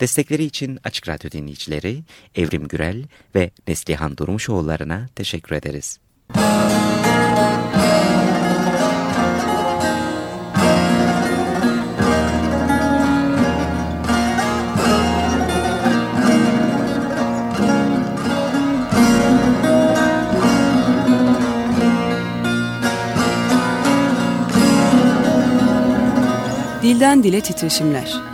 Destekleri için Açık Radyo dinleyicileri Evrim Gürel ve Neslihan Durmuşoğullarına teşekkür ederiz. Dilden Dile Titreşimler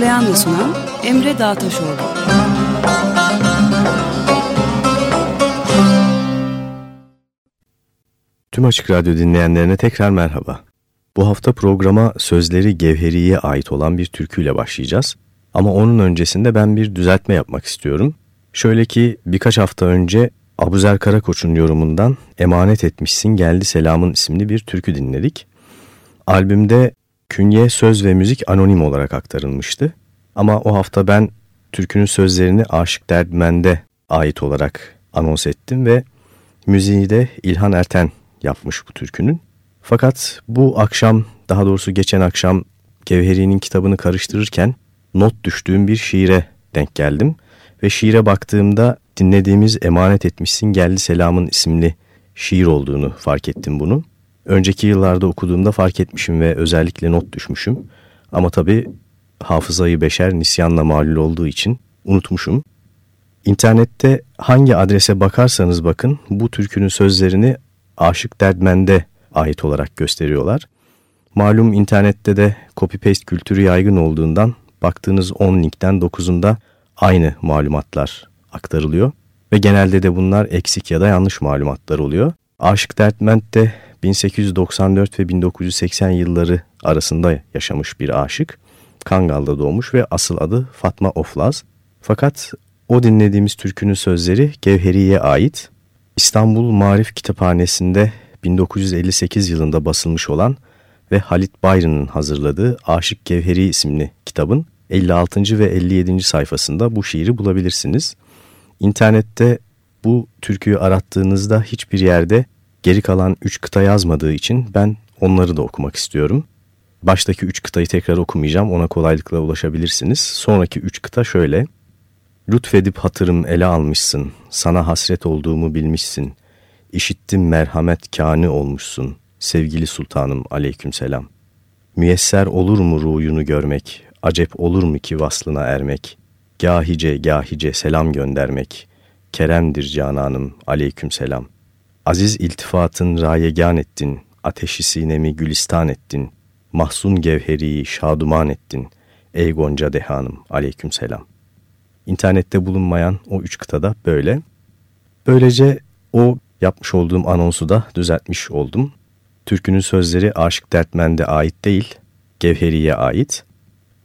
Hazırlayan ve sunan Emre Dağtaşoğlu. Tüm Açık Radyo dinleyenlerine tekrar merhaba. Bu hafta programa sözleri Gevheri'ye ait olan bir türküyle başlayacağız. Ama onun öncesinde ben bir düzeltme yapmak istiyorum. Şöyle ki birkaç hafta önce Abuzer Karakoç'un yorumundan Emanet Etmişsin Geldi Selamın isimli bir türkü dinledik. Albümde künye, söz ve müzik anonim olarak aktarılmıştı. Ama o hafta ben türkünün sözlerini Aşık Derdmen'de ait olarak anons ettim ve müziği de İlhan Erten yapmış bu türkünün. Fakat bu akşam, daha doğrusu geçen akşam Gevheri'nin kitabını karıştırırken not düştüğüm bir şiire denk geldim. Ve şiire baktığımda dinlediğimiz Emanet Etmişsin Geldi Selamın isimli şiir olduğunu fark ettim bunu. Önceki yıllarda okuduğumda fark etmişim ve özellikle not düşmüşüm. Ama tabii hafızayı beşer nisyanla malul olduğu için unutmuşum. İnternette hangi adrese bakarsanız bakın bu türkünün sözlerini Aşık Derdmen'de ait olarak gösteriyorlar. Malum internette de copy-paste kültürü yaygın olduğundan baktığınız 10 linkten 9'unda aynı malumatlar aktarılıyor. Ve genelde de bunlar eksik ya da yanlış malumatlar oluyor. Aşık Dertment'te 1894 ve 1980 yılları arasında yaşamış bir aşık. Kangal'da doğmuş ve asıl adı Fatma Oflaz. Fakat o dinlediğimiz türkünün sözleri Gevheri'ye ait. İstanbul Marif Kitaphanesi'nde 1958 yılında basılmış olan ve Halit Bayrı'nın hazırladığı Aşık Gevheri isimli kitabın 56. ve 57. sayfasında bu şiiri bulabilirsiniz. İnternette bu türküyü arattığınızda hiçbir yerde geri kalan 3 kıta yazmadığı için ben onları da okumak istiyorum. Baştaki üç kıtayı tekrar okumayacağım. Ona kolaylıkla ulaşabilirsiniz. Sonraki üç kıta şöyle. Lütfedip hatırım ele almışsın. Sana hasret olduğumu bilmişsin. İşittim merhamet kâni olmuşsun. Sevgili sultanım aleykümselam. Müyesser olur mu ruhunu görmek? Acep olur mu ki vaslına ermek? Gahice gahice selam göndermek. Keremdir cananım aleykümselam. Aziz iltifatın rayegan ettin. Ateşi sinemi gülistan ettin.'' mahzun gevheriyi şaduman ettin. Ey Gonca Dehanım aleyküm selam. İnternette bulunmayan o üç kıtada böyle. Böylece o yapmış olduğum anonsu da düzeltmiş oldum. Türkünün sözleri Aşık Dertmen'de ait değil, Gevheri'ye ait.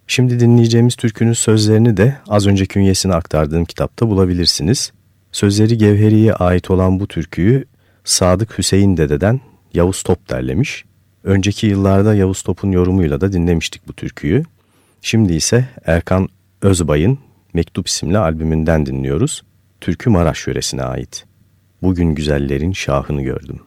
Şimdi dinleyeceğimiz türkünün sözlerini de az önce künyesini aktardığım kitapta bulabilirsiniz. Sözleri Gevheri'ye ait olan bu türküyü Sadık Hüseyin Dede'den Yavuz Top derlemiş. Önceki yıllarda Yavuz Top'un yorumuyla da dinlemiştik bu türküyü. Şimdi ise Erkan Özbay'ın Mektup isimli albümünden dinliyoruz. Türkü Maraş yöresine ait. Bugün güzellerin şahını gördüm.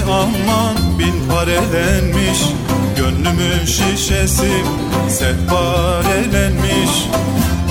Şişesi aman bin parelenmiş Gönlümün şişesi sehparelenmiş Kızarmış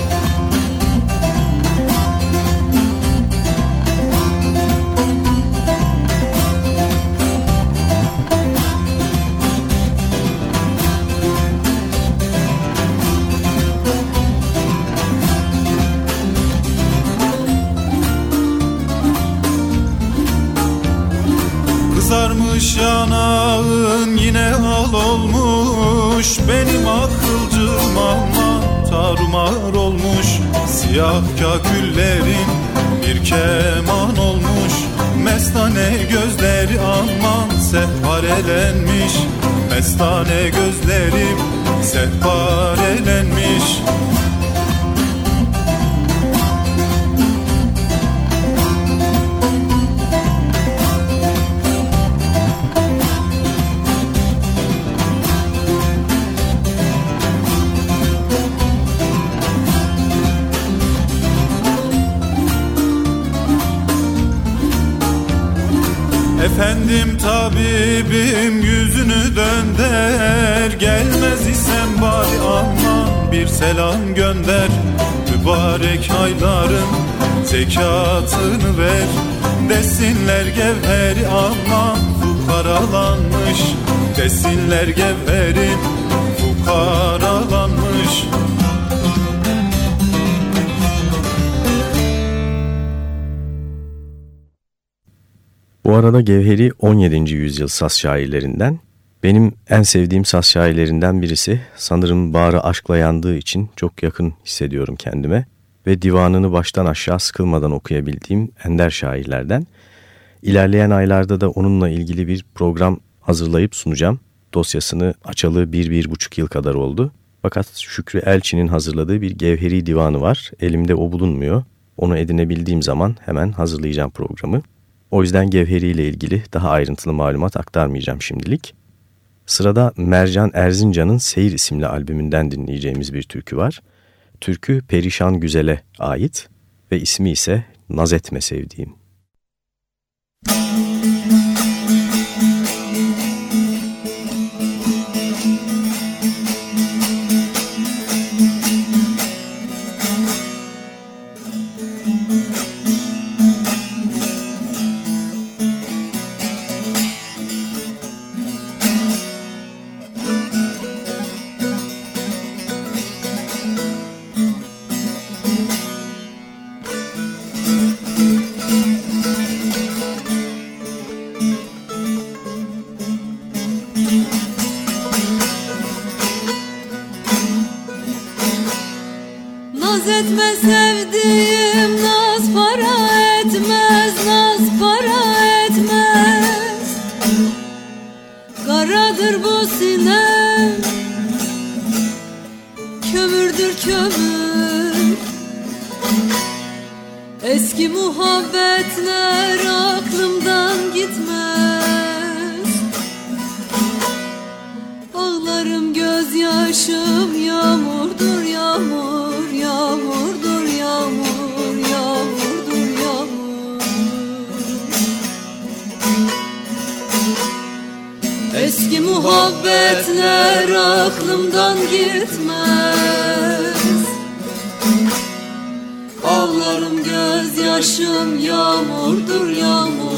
Siyah kaküllerin bir keman olmuş. Mestane gözleri aman sehparelenmiş. Mestane gözlerim sehparelenmiş tabibim yüzünü dönder. Gelmez isem bari aman bir selam gönder. Mübarek ayların zekatını ver. Desinler gevheri aman fukaralanmış. Desinler gevherim fukaralanmış arada Gevheri 17. yüzyıl saz şairlerinden. Benim en sevdiğim saz şairlerinden birisi. Sanırım bağrı aşkla yandığı için çok yakın hissediyorum kendime. Ve divanını baştan aşağı sıkılmadan okuyabildiğim ender şairlerden. İlerleyen aylarda da onunla ilgili bir program hazırlayıp sunacağım. Dosyasını açalı bir, bir buçuk yıl kadar oldu. Fakat Şükrü Elçi'nin hazırladığı bir Gevheri divanı var. Elimde o bulunmuyor. Onu edinebildiğim zaman hemen hazırlayacağım programı. O yüzden Gevheri ile ilgili daha ayrıntılı malumat aktarmayacağım şimdilik. Sırada Mercan Erzincan'ın Seyir isimli albümünden dinleyeceğimiz bir türkü var. Türkü Perişan Güzel'e ait ve ismi ise Naz Etme Sevdiğim. Naz Sinem kömürdür kömür. Eski muhabbetler aklımdan gitmez. Ağlarım gözyaşım muhabbetler aklımdan gitmez. Ağlarım gözyaşım yağmurdur yağmur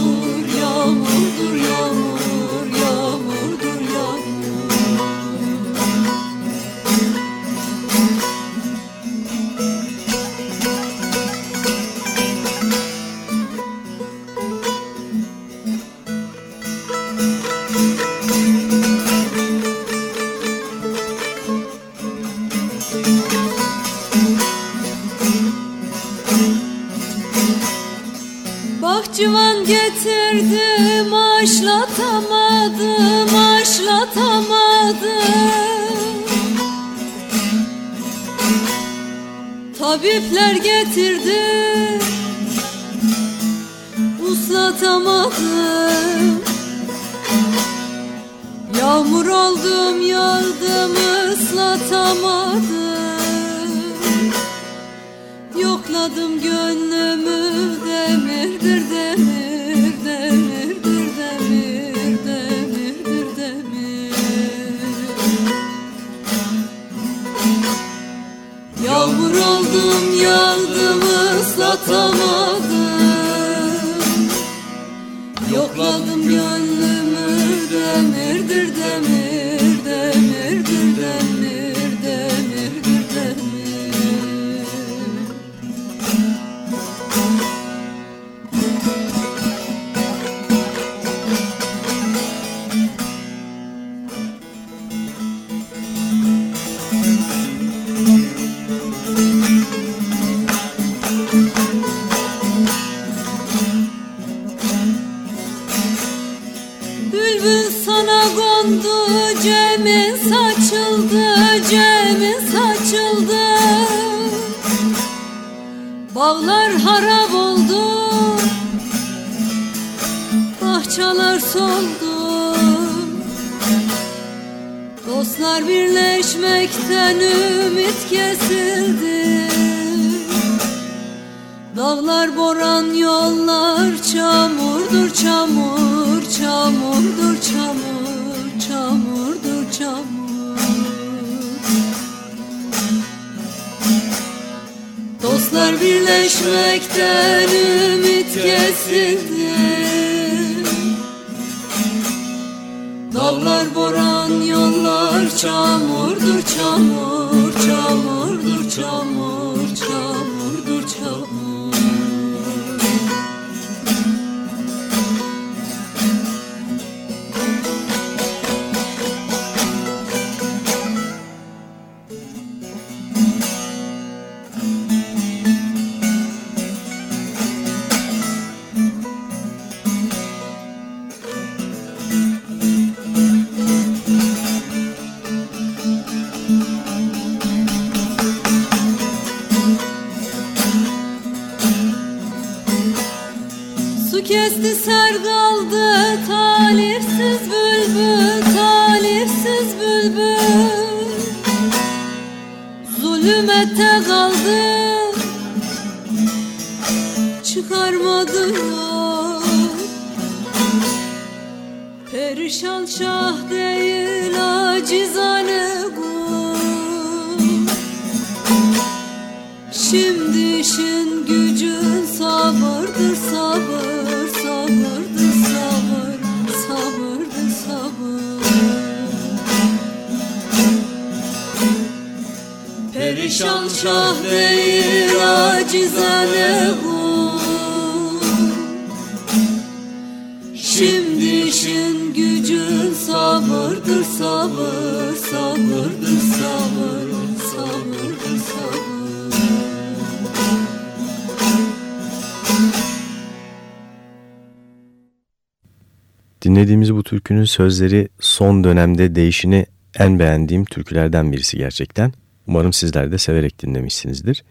türkünün sözleri son dönemde değişini en beğendiğim türkülerden birisi gerçekten. Umarım sizler de severek dinlemişsinizdir.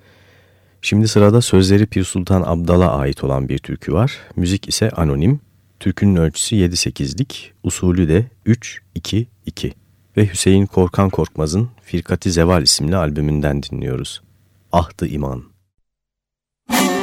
Şimdi sırada sözleri Pir Sultan Abdal'a ait olan bir türkü var. Müzik ise anonim. Türkünün ölçüsü 7-8'lik, usulü de 3-2-2 ve Hüseyin Korkan Korkmaz'ın Firkati Zeval isimli albümünden dinliyoruz. Ahdı İman. Gel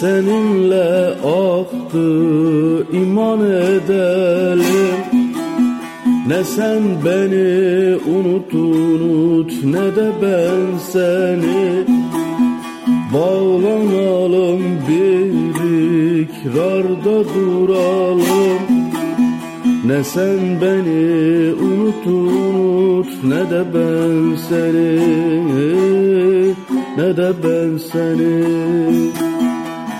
seninle aktı iman edelim. Ne sen beni unut unut ne de ben seni. Bağlanalım bir ikrarda duralım. Ne sen beni unut unut ne de ben seni. Ne de ben seni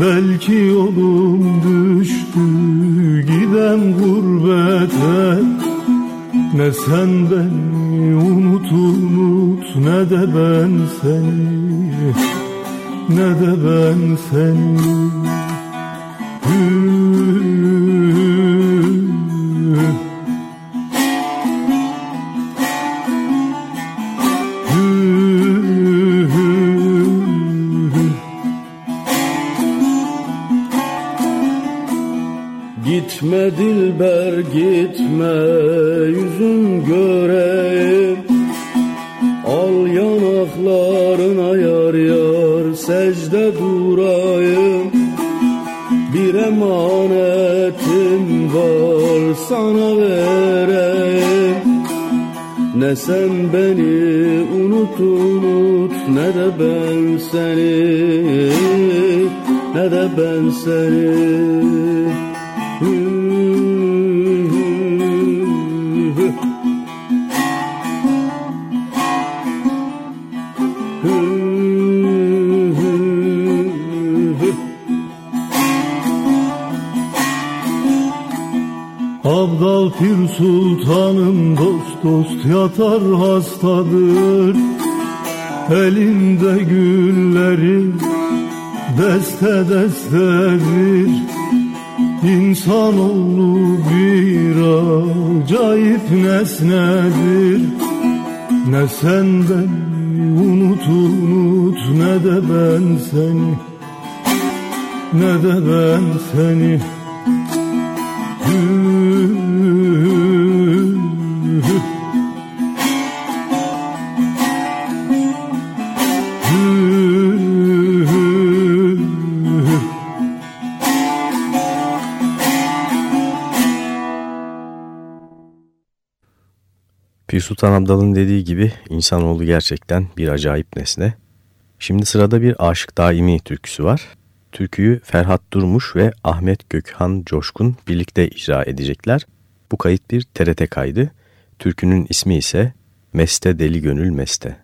Belki yolum düştü gidem gurbete. Ne sen beni unut unut ne de ben seni Ne de ben seni. Gitme gitme yüzün göreyim. Al yanaklarına yar yar secde durayım. Bir emanetim var sana vereyim. Ne sen beni unut unut ne de ben seni Ne de ben seni yatar hastadır Elinde gülleri deste destedir. İnsanoğlu bir acayip nesnedir. Ne sen beni unut unut ne de ben seni Ne de ben seni Pir Sultan Abdal'ın dediği gibi insanoğlu gerçekten bir acayip nesne. Şimdi sırada bir Aşık Daimi türküsü var. Türküyü Ferhat Durmuş ve Ahmet Gökhan Coşkun birlikte icra edecekler. Bu kayıt bir TRT kaydı. Türkünün ismi ise Meste Deli Gönül Meste.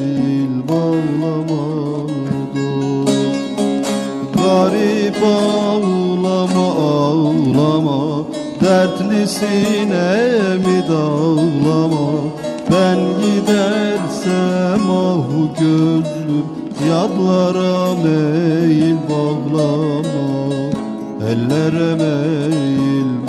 Meyil bağlamadı. Garip ağlama ağlama Dertlisine mi dağlama. Ben gidersem ah gözlüm Yadlara meyil bağlama. Ellere meyil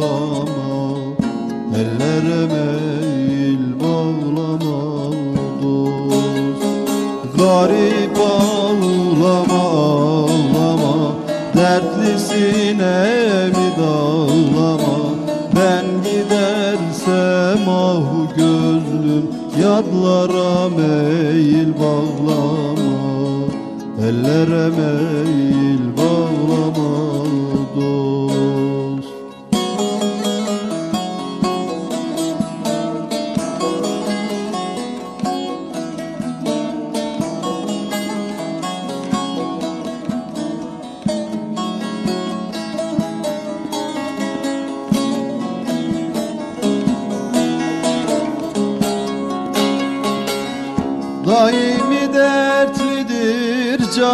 bağlama Ellere meyil bağlama dost Garip ağlama ağlama Dertlisine mi dağlama? Ben gidersem ah gözlüm Yadlara meyil bağlama. Ellere meyil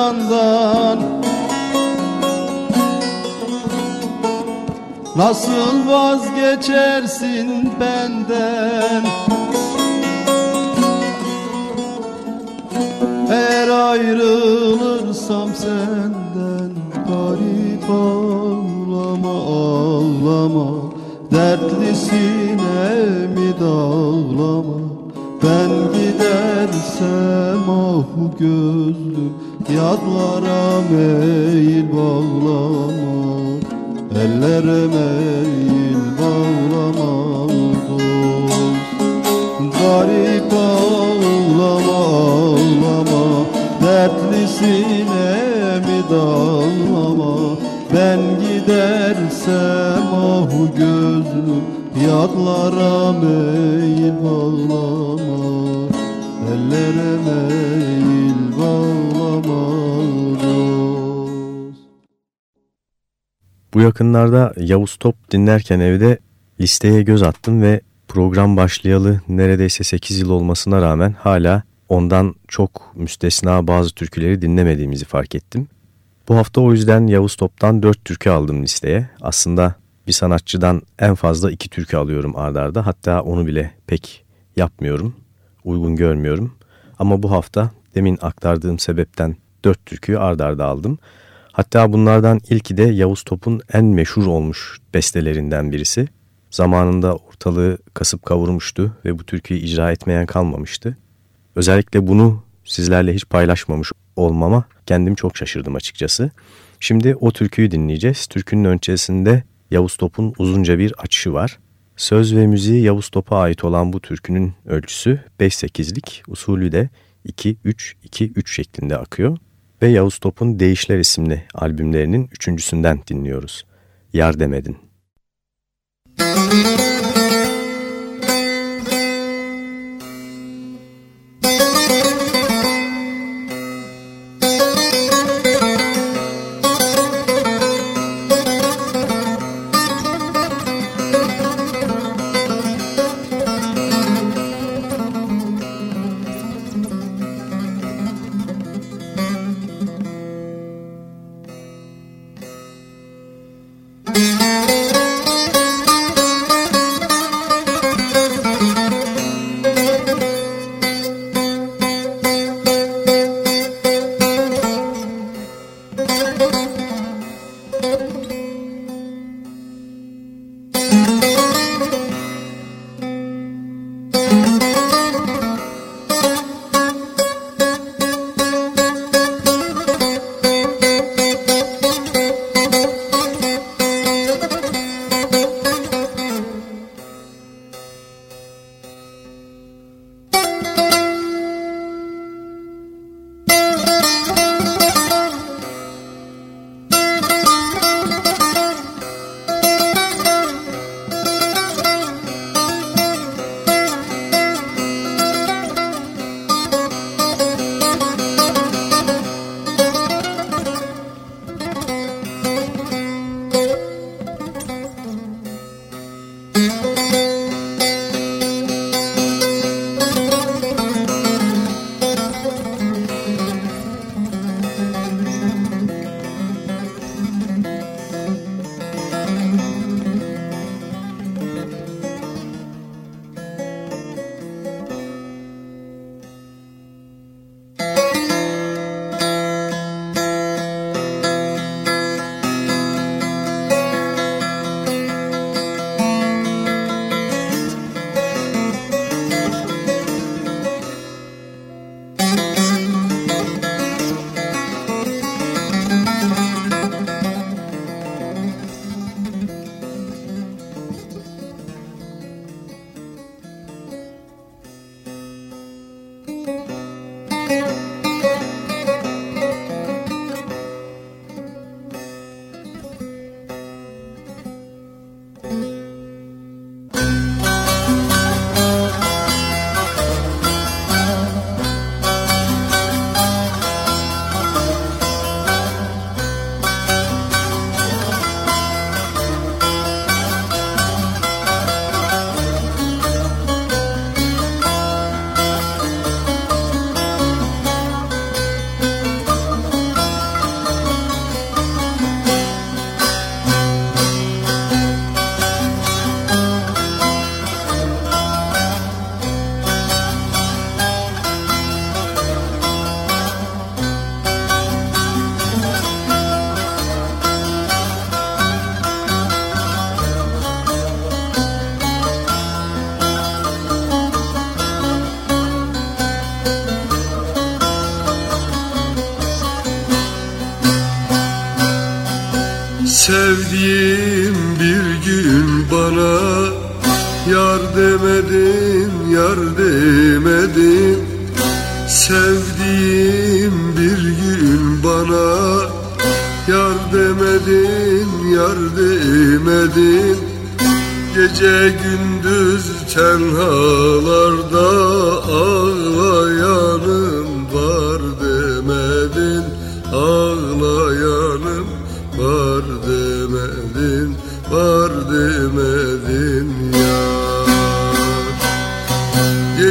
candan Nasıl vazgeçersin benden? Eğer ayrılırsam senden Garip ağlama ağlama. Dertlisine mi dağlama? Ben gidersem ah gözlüm Yadlara meyil bağlama Ellere meyil bağlama dost. Garip ağlama ağlama Dertlisine mi dağlama? Ben gidersem ah gözlüm Yadlara meyil bağlama Ellere meyil Bu yakınlarda Yavuz Top dinlerken evde listeye göz attım ve program başlayalı neredeyse 8 yıl olmasına rağmen hala ondan çok müstesna bazı türküleri dinlemediğimizi fark ettim. Bu hafta o yüzden Yavuz Top'tan 4 türkü aldım listeye. Aslında bir sanatçıdan en fazla 2 türkü alıyorum ardarda. Hatta onu bile pek yapmıyorum, uygun görmüyorum. Ama bu hafta demin aktardığım sebepten 4 türküyü ardarda aldım. Hatta bunlardan ilki de Yavuz Top'un en meşhur olmuş bestelerinden birisi. Zamanında ortalığı kasıp kavurmuştu ve bu türküyü icra etmeyen kalmamıştı. Özellikle bunu sizlerle hiç paylaşmamış olmama kendim çok şaşırdım açıkçası. Şimdi o türküyü dinleyeceğiz. Türkünün öncesinde Yavuz Top'un uzunca bir açışı var. Söz ve müziği Yavuz Top'a ait olan bu türkünün ölçüsü 5-8'lik, usulü de 2-3-2-3 şeklinde akıyor. Ve Yavuz Top'un Değişler isimli albümlerinin üçüncüsünden dinliyoruz. Yar demedin. Müzik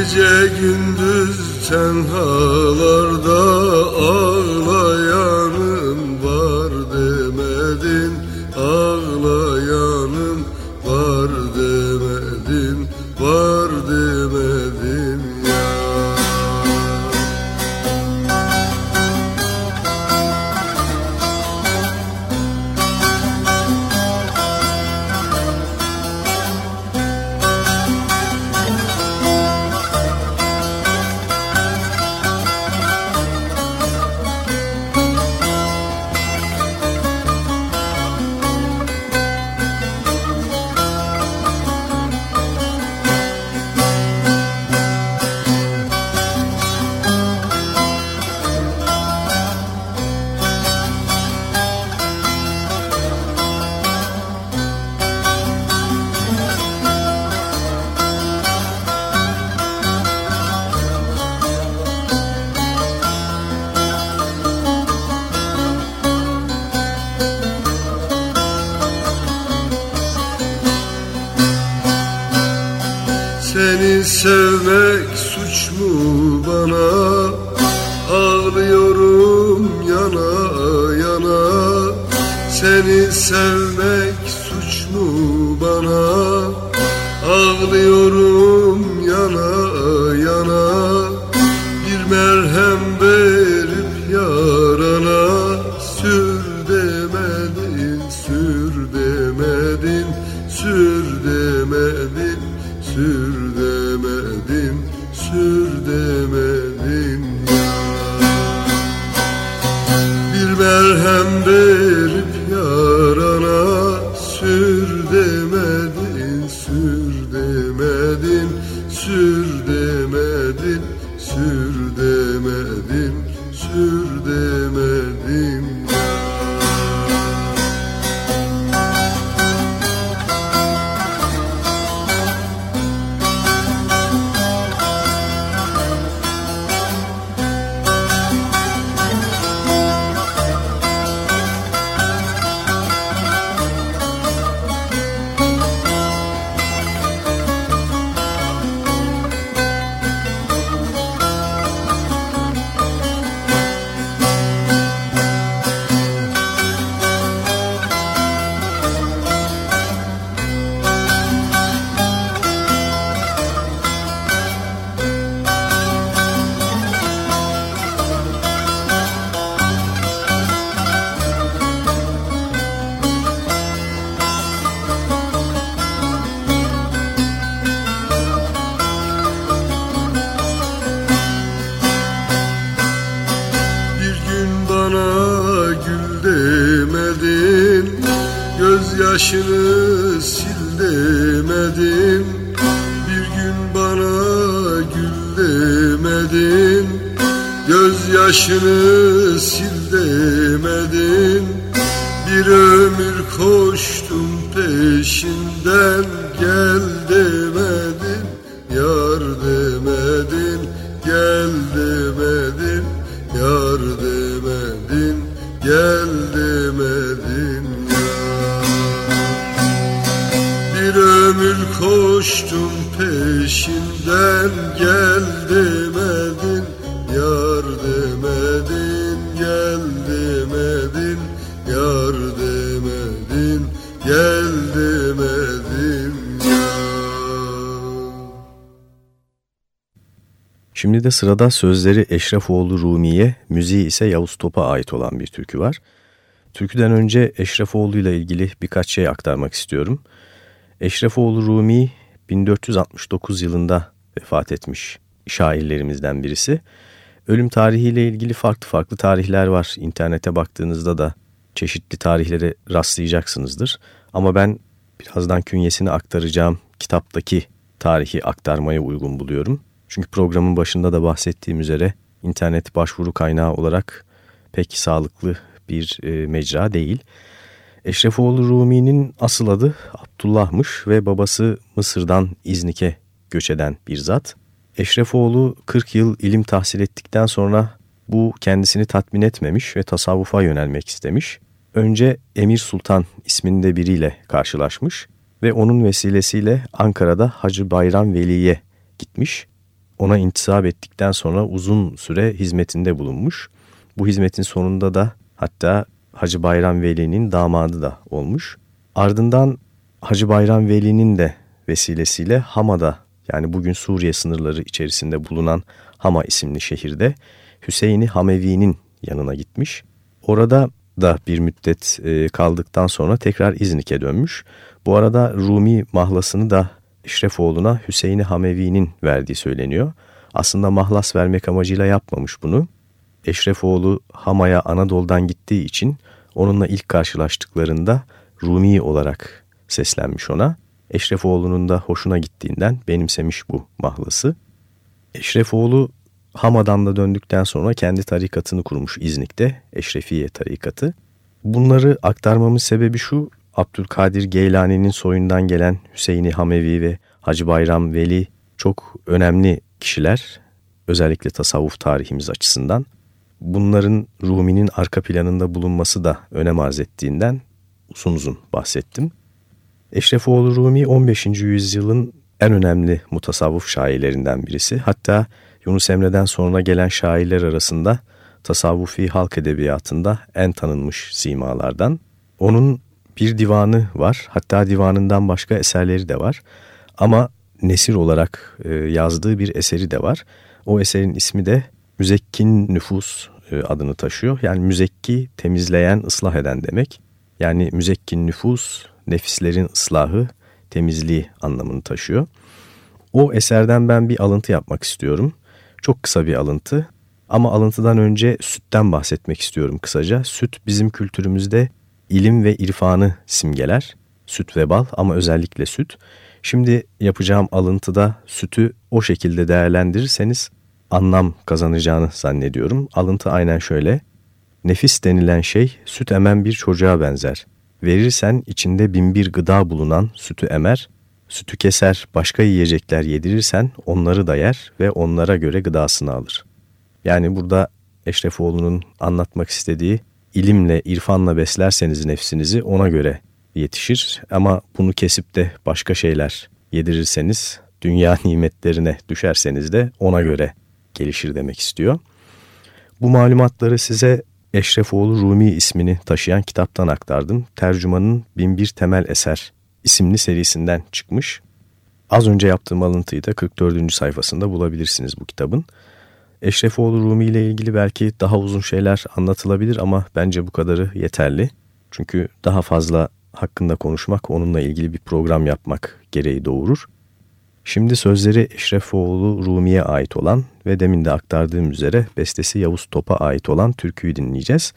Gece gündüz tenhalarda ağlayanım demedin, sür demedin yar Şimdi de sırada sözleri Eşrefoğlu Rumi'ye, müziği ise Yavuz Top'a ait olan bir türkü var. Türküden önce Eşrefoğlu ile ilgili birkaç şey aktarmak istiyorum. Eşrefoğlu Rumi 1469 yılında vefat etmiş şairlerimizden birisi. Ölüm tarihiyle ilgili farklı farklı tarihler var. İnternete baktığınızda da çeşitli tarihlere rastlayacaksınızdır. Ama ben birazdan künyesini aktaracağım kitaptaki tarihi aktarmaya uygun buluyorum. Çünkü programın başında da bahsettiğim üzere internet başvuru kaynağı olarak pek sağlıklı bir e, mecra değil. Eşrefoğlu Rumi'nin asıl adı Abdullah'mış ve babası Mısır'dan İznik'e göç eden bir zat. Eşrefoğlu 40 yıl ilim tahsil ettikten sonra bu kendisini tatmin etmemiş ve tasavvufa yönelmek istemiş. Önce Emir Sultan isminde biriyle karşılaşmış ve onun vesilesiyle Ankara'da Hacı Bayram Veli'ye gitmiş. Ona intisap ettikten sonra uzun süre hizmetinde bulunmuş. Bu hizmetin sonunda da hatta Hacı Bayram Veli'nin damadı da olmuş. Ardından Hacı Bayram Veli'nin de vesilesiyle Hama'da yani bugün Suriye sınırları içerisinde bulunan Hama isimli şehirde Hüseyin'i Hamevi'nin yanına gitmiş. Orada da bir müddet kaldıktan sonra tekrar İznik'e dönmüş. Bu arada Rumi mahlasını da İşrefoğlu'na Hüseyin'i Hamevi'nin verdiği söyleniyor. Aslında mahlas vermek amacıyla yapmamış bunu. Eşrefoğlu Hama'ya Anadolu'dan gittiği için onunla ilk karşılaştıklarında Rumi olarak seslenmiş ona. Eşrefoğlu'nun da hoşuna gittiğinden benimsemiş bu mahlası. Eşrefoğlu Hama'dan da döndükten sonra kendi tarikatını kurmuş İznik'te, Eşrefiye tarikatı. Bunları aktarmamın sebebi şu, Abdülkadir Geylani'nin soyundan gelen Hüseyin'i Hamevi ve Hacı Bayram Veli çok önemli kişiler. Özellikle tasavvuf tarihimiz açısından. Bunların Rumi'nin arka planında bulunması da önem arz ettiğinden uzun uzun bahsettim. Eşrefoğlu Rumi 15. yüzyılın en önemli mutasavvuf şairlerinden birisi. Hatta Yunus Emre'den sonra gelen şairler arasında tasavvufi halk edebiyatında en tanınmış simalardan. Onun bir divanı var. Hatta divanından başka eserleri de var. Ama nesir olarak e, yazdığı bir eseri de var. O eserin ismi de Müzekkin Nüfus e, adını taşıyor. Yani müzekki temizleyen, ıslah eden demek. Yani müzekkin nüfus, nefislerin ıslahı, temizliği anlamını taşıyor. O eserden ben bir alıntı yapmak istiyorum. Çok kısa bir alıntı. Ama alıntıdan önce sütten bahsetmek istiyorum kısaca. Süt bizim kültürümüzde ilim ve irfanı simgeler. Süt ve bal ama özellikle süt. Şimdi yapacağım alıntıda sütü o şekilde değerlendirirseniz anlam kazanacağını zannediyorum. Alıntı aynen şöyle. Nefis denilen şey süt emen bir çocuğa benzer. Verirsen içinde binbir gıda bulunan sütü emer, sütü keser başka yiyecekler yedirirsen onları da yer ve onlara göre gıdasını alır. Yani burada Eşrefoğlu'nun anlatmak istediği ilimle, irfanla beslerseniz nefsinizi ona göre yetişir. Ama bunu kesip de başka şeyler yedirirseniz, dünya nimetlerine düşerseniz de ona göre gelişir demek istiyor. Bu malumatları size Eşrefoğlu Rumi ismini taşıyan kitaptan aktardım. Tercümanın Binbir Temel Eser isimli serisinden çıkmış. Az önce yaptığım alıntıyı da 44. sayfasında bulabilirsiniz bu kitabın. Eşrefoğlu Rumi ile ilgili belki daha uzun şeyler anlatılabilir ama bence bu kadarı yeterli. Çünkü daha fazla hakkında konuşmak, onunla ilgili bir program yapmak gereği doğurur. Şimdi sözleri Eşrefoğlu Rumi'ye ait olan ve demin de aktardığım üzere bestesi Yavuz Top'a ait olan türküyü dinleyeceğiz.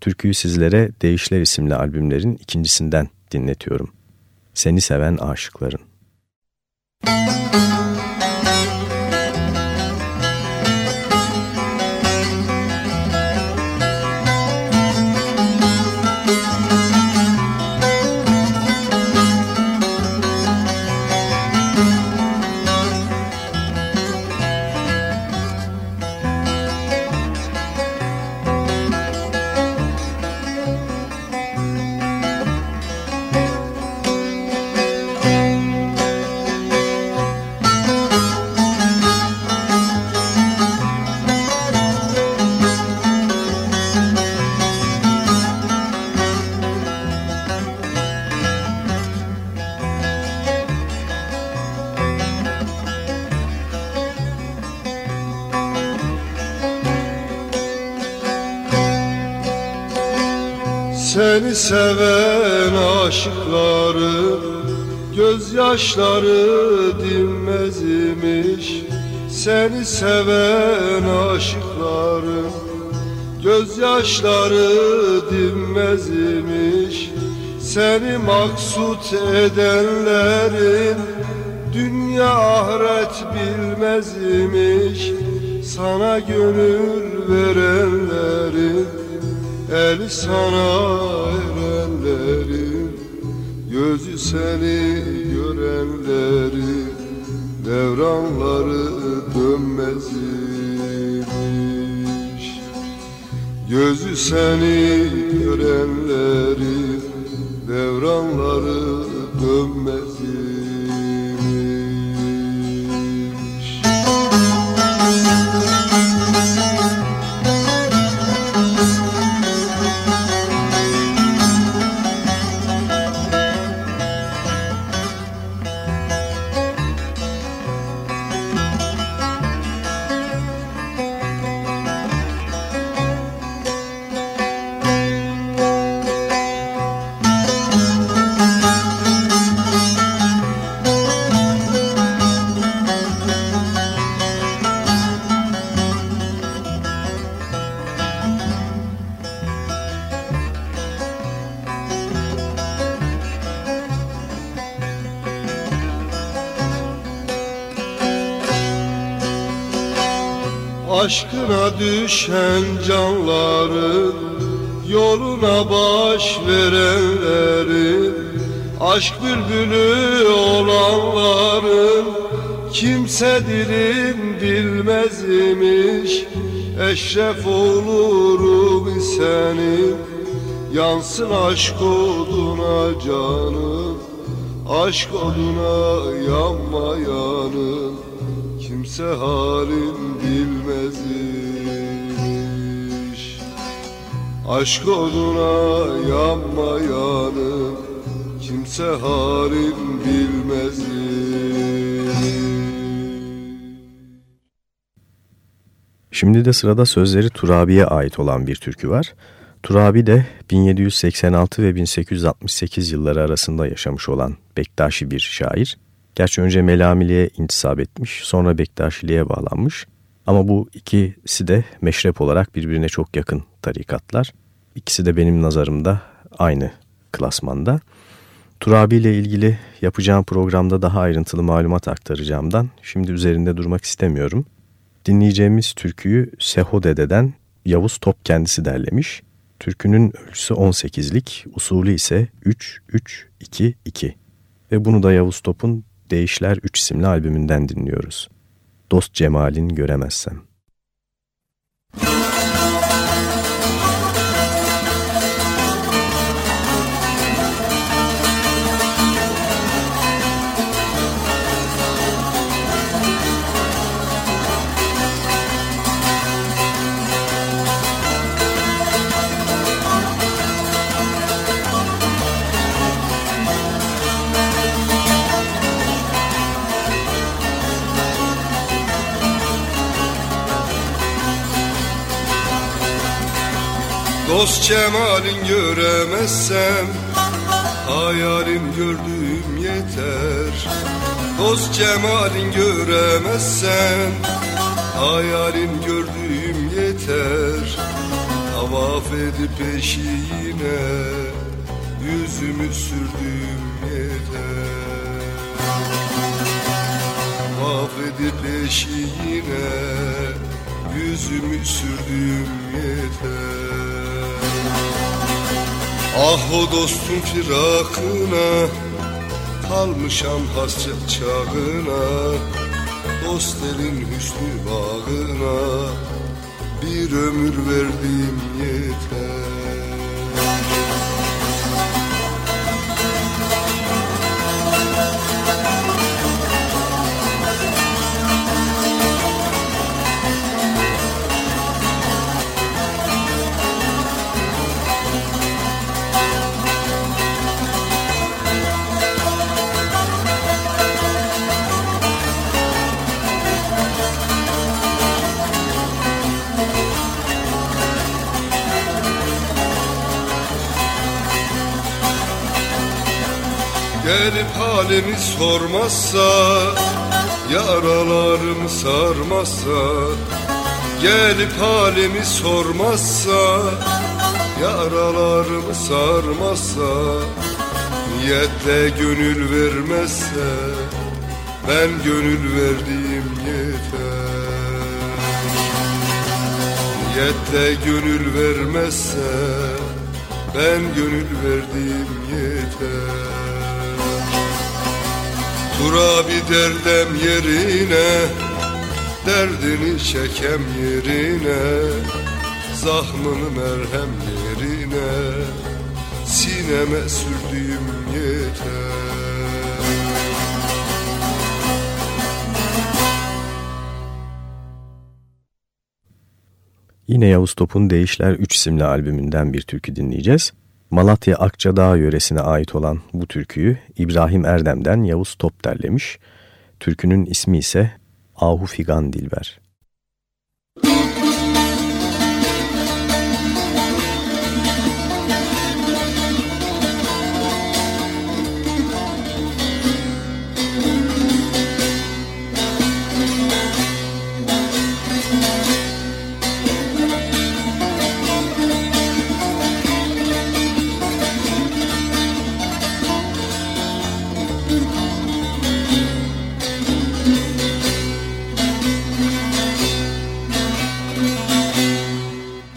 Türküyü sizlere Değişler isimli albümlerin ikincisinden dinletiyorum. Seni seven aşıkların. Müzik seven aşıkların Gözyaşları dinmez imiş Seni seven aşıkların Gözyaşları dinmez imiş Seni maksut edenlerin Dünya ahiret bilmez imiş Sana gönül verenlerin El sana Gözü seni görenlerin Devranları dönmez imiş Gözü seni görenlerin Devranları Aşkına düşen canların Yoluna baş verenlerin Aşk bülbülü olanların Kimse dilim bilmez imiş. Eşref olurum senin Yansın aşk oduna canım Aşk oduna yanma yanım Kimse halim bilmez imiş Aşk oduna yanma yanım Kimse halim bilmez Şimdi de sırada sözleri Turabi'ye ait olan bir türkü var. Turabi de 1786 ve 1868 yılları arasında yaşamış olan Bektaşi bir şair. Gerçi önce Melamili'ye intisap etmiş, sonra Bektaşiliğe bağlanmış. Ama bu ikisi de meşrep olarak birbirine çok yakın tarikatlar. İkisi de benim nazarımda aynı klasmanda. Turabi ile ilgili yapacağım programda daha ayrıntılı malumat aktaracağımdan şimdi üzerinde durmak istemiyorum. Dinleyeceğimiz türküyü Seho Dede'den Yavuz Top kendisi derlemiş. Türkünün ölçüsü 18'lik, usulü ise 3-3-2-2 ve bunu da Yavuz Top'un Değişler 3 isimli albümünden dinliyoruz. Dost Cemal'in göremezsem. Cemalin göremezsem Hayalim gördüğüm yeter. Dost cemalin göremezsem Hayalim gördüğüm yeter. Tavaf edip peşine Yüzümü sürdüğüm yeter. Tavaf edip peşine Yüzümü sürdüğüm yeter Ah o dostum firakına Kalmışam hasret çağına Dost elin hüsnü bağına Bir ömür verdim yeter Gelip halimi sormazsa Yaralarım sarmazsa Gelip halimi sormazsa Yaralarımı sarmazsa Niyetle gönül vermezse Ben gönül verdiğim yeter. Niyetle gönül vermezse Ben gönül verdiğim yeter Turabi derdem yerine Derdini çekem yerine Zahmını merhem yerine Sineme sürdüğüm yeter Yine Yavuz Top'un Değişler 3 isimli albümünden bir türkü dinleyeceğiz. Malatya Akçadağ yöresine ait olan bu türküyü İbrahim Erdem'den Yavuz Top derlemiş. Türkünün ismi ise Ahu Figan Dilber.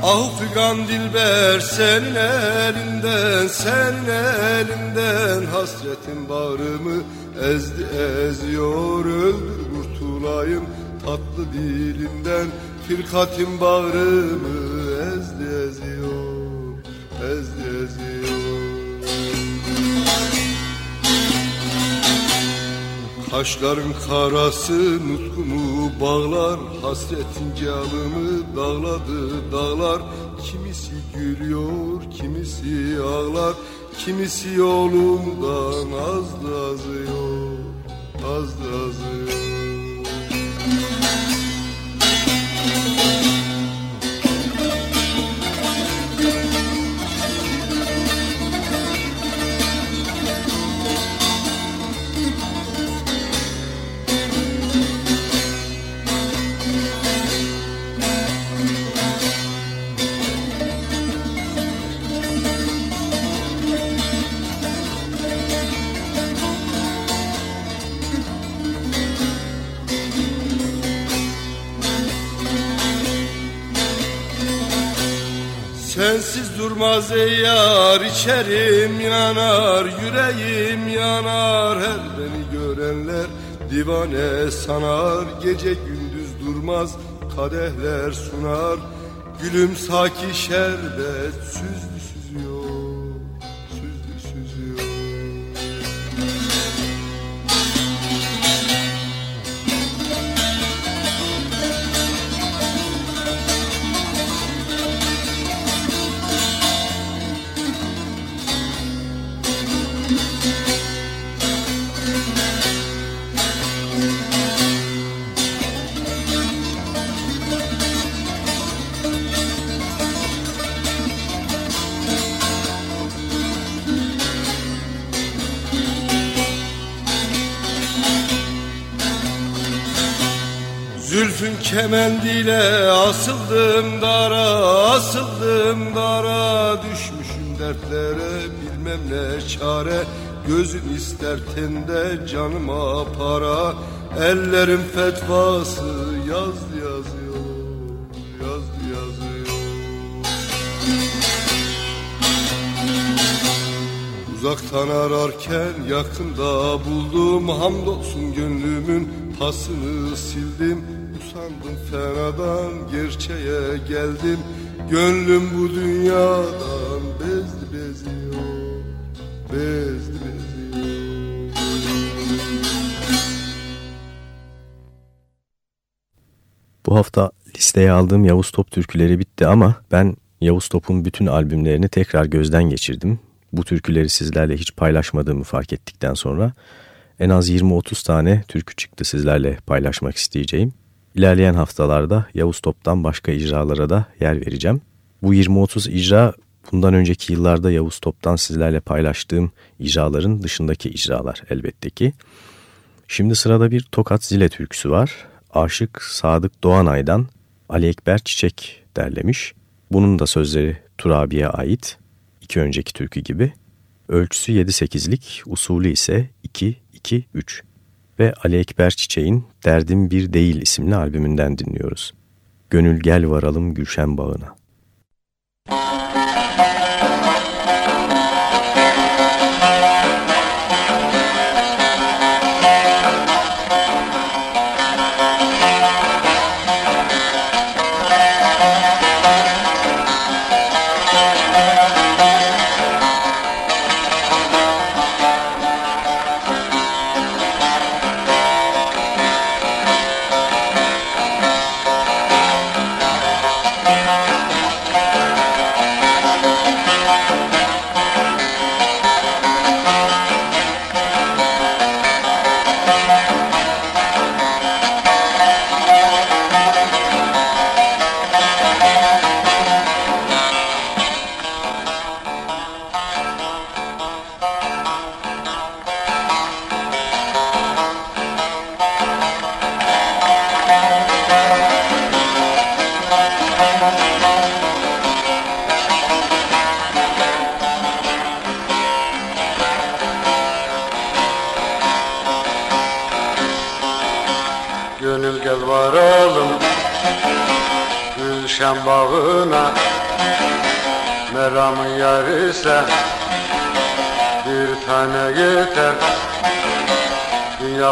Afgan dilber senin elinden Senin elinden. Hasretin bağrımı Ezdi eziyor öldür kurtulayım Tatlı dilinden. Firkatin bağrımı Ezdi eziyor Ezdi eziyor Kaşların karası nutkumu bağlar Hasretin canımı dağladı dağlar. Kimisi gülüyor kimisi ağlar. Kimisi yolundan azdı azıyor Azdı azıyor Sensiz durmaz ey yar içerim yanar yüreğim yanar. Her beni görenler divane sanar. Gece gündüz durmaz kadehler sunar. Gülüm saki şerbet Zülfün kemendiyle asıldım dara Asıldım dara. Düşmüşüm dertlere bilmem ne çare. Gözün ister tende canıma para. Ellerim fetvası yazdı yazıyor Yazdı yazıyor. Uzaktan ararken yakında buldum Hamdolsun gönlümün pasını sildim Usandım fenadan gerçeğe geldim Gönlüm bu dünyadan bezdi beziyor Bezdi beziyor Bu hafta listeye aldığım Yavuz Top türküleri bitti ama ben Yavuz Top'un bütün albümlerini tekrar gözden geçirdim. Bu türküleri sizlerle hiç paylaşmadığımı fark ettikten sonra en az 20-30 tane türkü çıktı sizlerle paylaşmak isteyeceğim. İlerleyen haftalarda Yavuz Top'tan başka icralara da yer vereceğim. Bu 20-30 icra bundan önceki yıllarda Yavuz Top'tan sizlerle paylaştığım icraların dışındaki icralar elbette ki. Şimdi sırada bir Tokat Zile türküsü var. Aşık Sadık Doğanay'dan Ali Ekber Çiçek derlemiş. Bunun da sözleri Turabi'ye ait. İki önceki türkü gibi. Ölçüsü 7-8'lik, usulü ise 2-2-3. Ve Ali Ekber Çiçek'in Derdim Bir Değil isimli albümünden dinliyoruz. Gönül gel varalım Gülşen Bağı'na.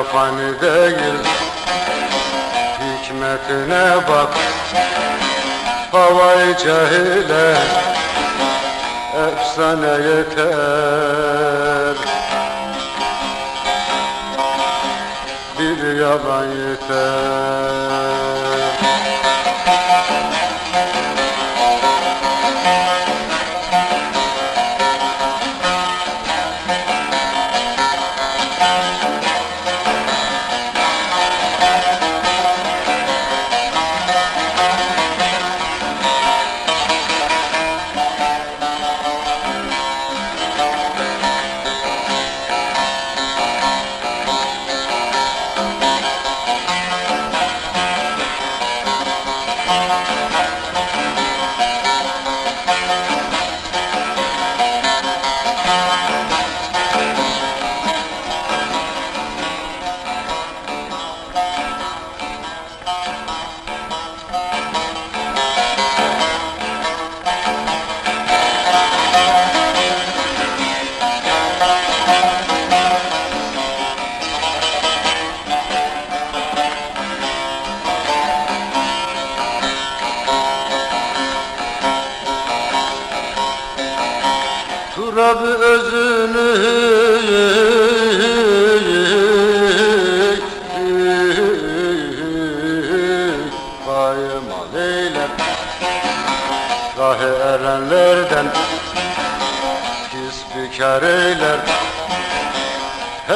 Fani değil. Hikmetine bak. Havayı cahile. Efsane yeter. Bir yalan yeter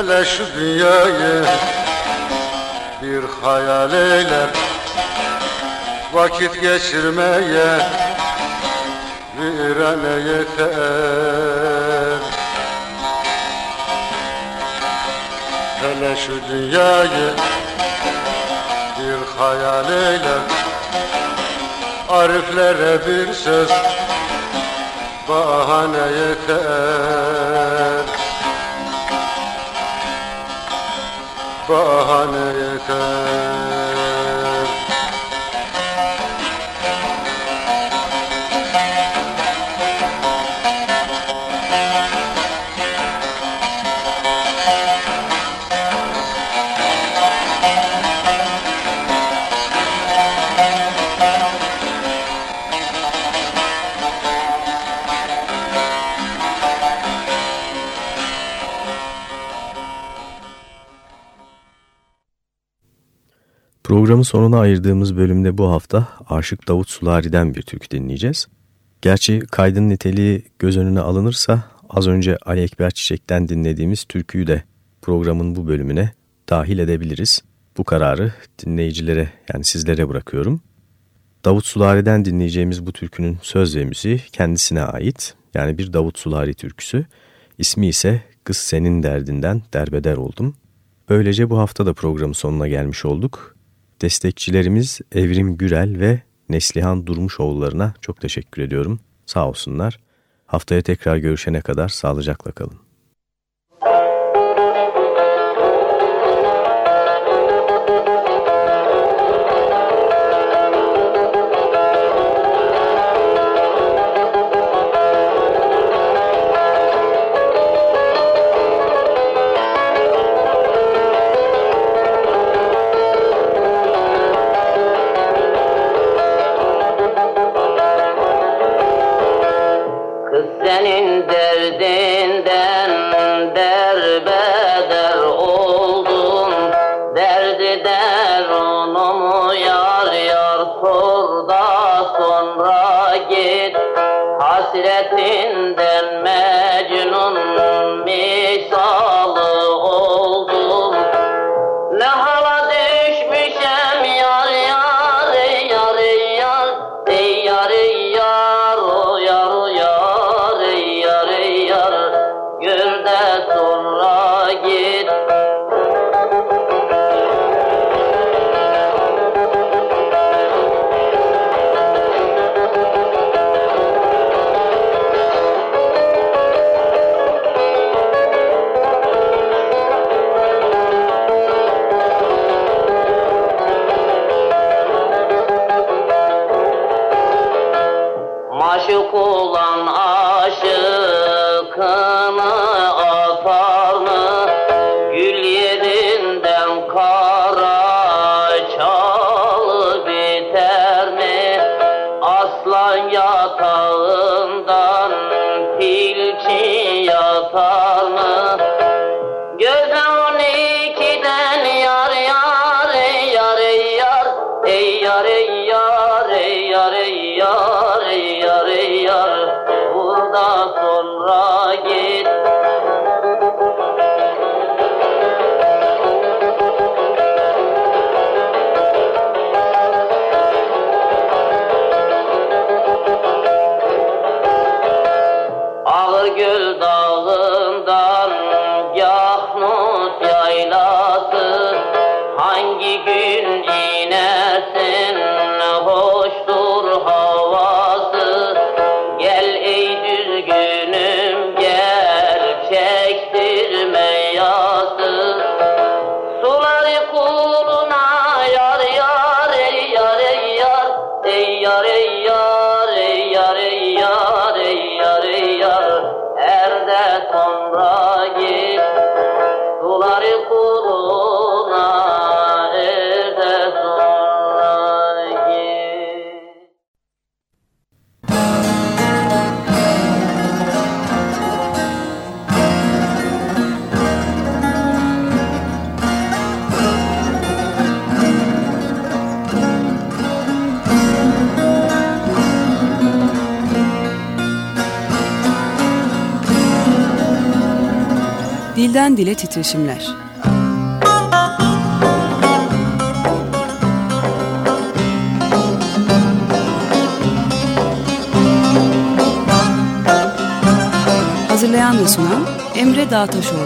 hele şu dünyayı. Bir hayal eyler Vakit geçirmeye bir an yeter. Hele şu dünyayı bir hayal eyler Ariflere bir söz bahane yeter bahane yeter Programın sonuna ayırdığımız bölümde bu hafta Aşık Davut Sulari'den bir türkü dinleyeceğiz. Gerçi kaydın niteliği göz önüne alınırsa az önce Ali Ekber Çiçek'ten dinlediğimiz türküyü de programın bu bölümüne dahil edebiliriz. Bu kararı dinleyicilere yani sizlere bırakıyorum. Davut Sulari'den dinleyeceğimiz bu türkünün söz ve müziği kendisine ait. Yani bir Davut Sulari türküsü. İsmi ise Kız Senin Derdinden Derbeder Oldum. Böylece bu hafta da programın sonuna gelmiş olduk. Destekçilerimiz Evrim Gürel ve Neslihan Durmuşoğullarına çok teşekkür ediyorum. Sağ olsunlar. Haftaya tekrar görüşene kadar sağlıcakla kalın. Dile titreşimler. Hazırlayan ve sunan Emre Dağtaşoğlu.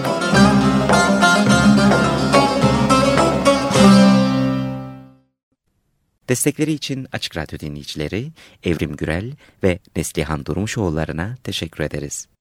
Destekleri için Açık Radyo dinleyicileri Evrim Gürel ve Neslihan Durmuşoğullarına teşekkür ederiz.